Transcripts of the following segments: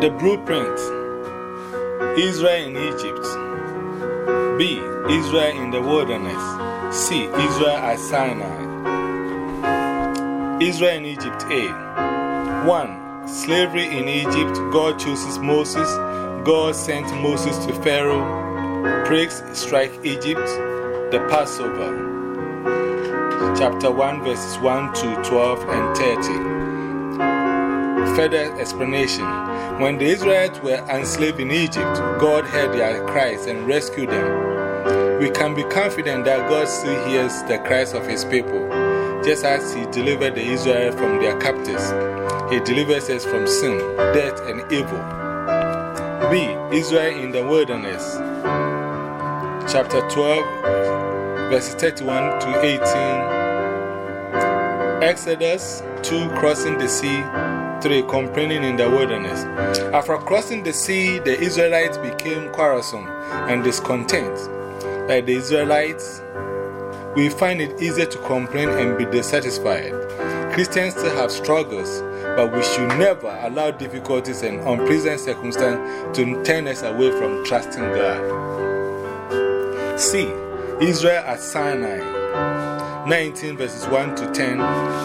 The blueprint Israel in Egypt. B. Israel in the wilderness. C. Israel at Sinai. Israel in Egypt A. 1. Slavery in Egypt. God chooses Moses. God sent Moses to Pharaoh. Plagues strike Egypt. The Passover. Chapter 1, verses 1 to 12 and 30. Further explanation. When the Israelites were enslaved in Egypt, God heard their cries and rescued them. We can be confident that God still hears the cries of His people, just as He delivered the Israelites from their captives. He delivers us from sin, death, and evil. B. Israel in the wilderness. Chapter 12, verses 31 to 18. Exodus 2 Crossing the sea. 3. Complaining in the wilderness. After crossing the sea, the Israelites became quarrelsome and discontent. Like the Israelites, we find it easier to complain and be dissatisfied. Christians still have struggles, but we should never allow difficulties and unpleasant circumstances to turn us away from trusting God. C. Israel at Sinai 19 verses 1 to 10,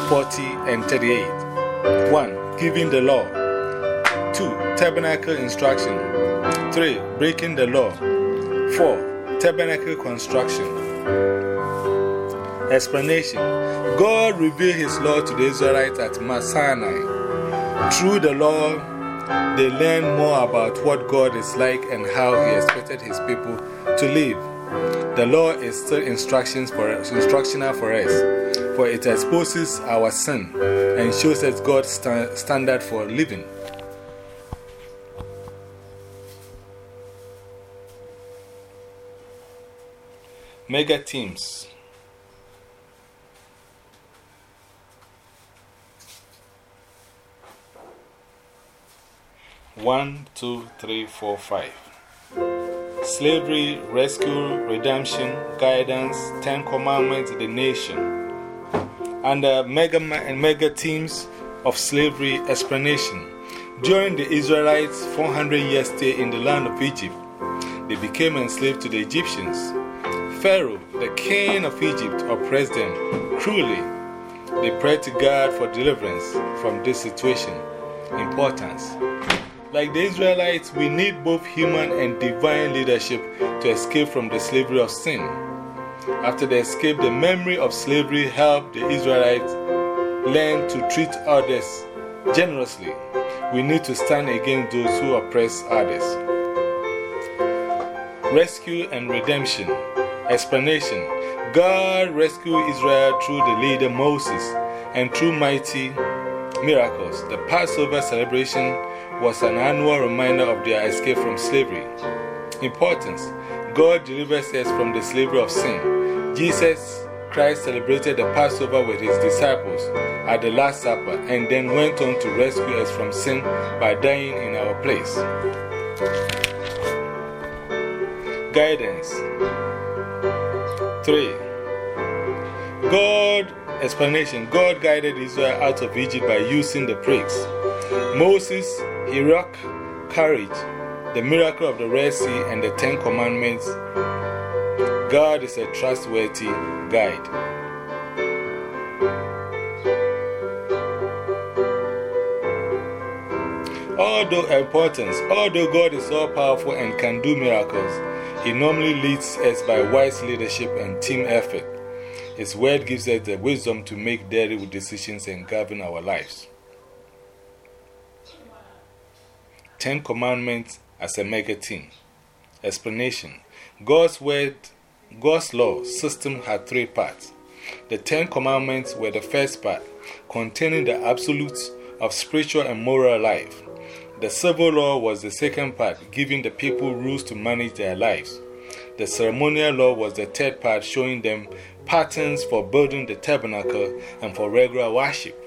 40, and 38. 1 giving the law. 2. Tabernacle instruction. 3. Breaking the law. 4. Tabernacle construction. Explanation God revealed His law to the Israelites at Mount Sinai. Through the law, they learned more about what God is like and how He expected His people to live. The law is still instructions for, instructional for us, for it exposes our sin and shows us God's sta standard for living. Mega teams. One, two, three, four, five. Slavery, rescue, redemption, guidance, Ten Commandments, the nation. Under uh, mega and mega teams of slavery explanation. During the Israelites' 400 year stay in the land of Egypt, they became enslaved to the Egyptians. Pharaoh, the king of Egypt, oppressed them cruelly. They prayed to God for deliverance from this situation. Importance. Like the Israelites, we need both human and divine leadership to escape from the slavery of sin. After they escape, the memory of slavery helped the Israelites learn to treat others generously. We need to stand against those who oppress others. Rescue and redemption. Explanation God rescued Israel through the leader Moses and through mighty miracles. The Passover celebration was an annual reminder of their escape from slavery. Importance God delivers us from the slavery of sin. Jesus Christ celebrated the Passover with his disciples at the Last Supper and then went on to rescue us from sin by dying in our place. Guidance 3. God explanation God guided Israel out of Egypt by using the plagues. Moses, Iraq, courage, the miracle of the Red Sea, and the Ten Commandments. God is a trustworthy guide. Although importance, although God is all powerful and can do miracles, He normally leads us by wise leadership and team effort. His word gives us the wisdom to make daily decisions and govern our lives. Ten Commandments as a mega team. Explanation God's word, God's law system had three parts. The Ten Commandments were the first part, containing the absolutes of spiritual and moral life. The civil law was the second part, giving the people rules to manage their lives. The ceremonial law was the third part, showing them patterns for building the tabernacle and for regular worship.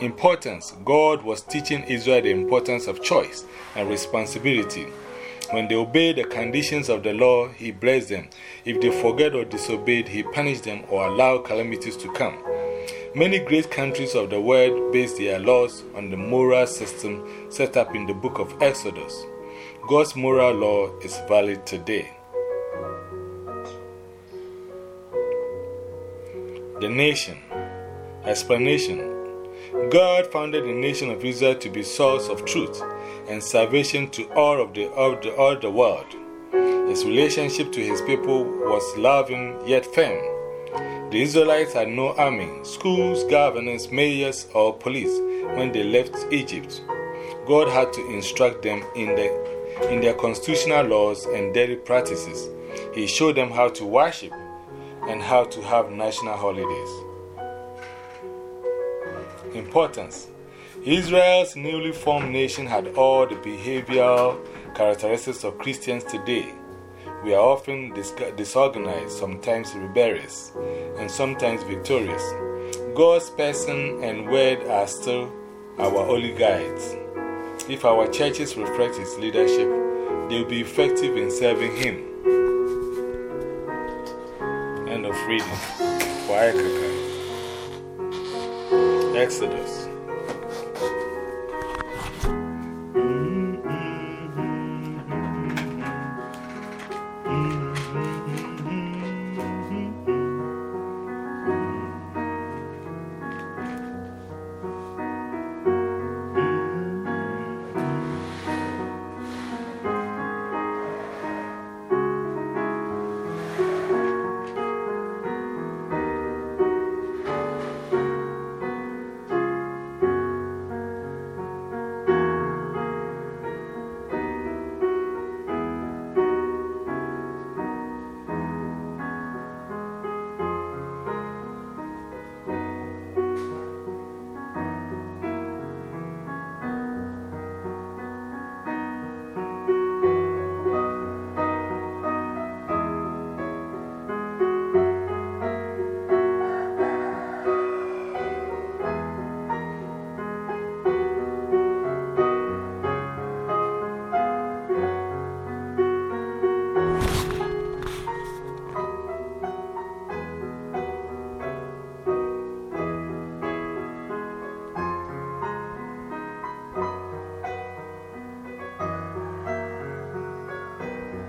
Importance God was teaching Israel the importance of choice and responsibility. When they obeyed the conditions of the law, He blessed them. If they forget or disobeyed, He punished them or allowed calamities to come. Many great countries of the world base their laws on the moral system set up in the book of Exodus. God's moral law is valid today. The nation. Explanation God founded the nation of Israel to be source of truth and salvation to all of the, of the, all the world. His relationship to his people was loving yet firm. The Israelites had no army, schools, governors, mayors, or police when they left Egypt. God had to instruct them in, the, in their constitutional laws and daily practices. He showed them how to worship and how to have national holidays. Importance Israel's newly formed nation had all the behavioral characteristics of Christians today. We are often disorganized, sometimes rebellious, and sometimes victorious. God's person and word are still our only guides. If our churches reflect His leadership, they will be effective in serving Him. End of reading. Exodus.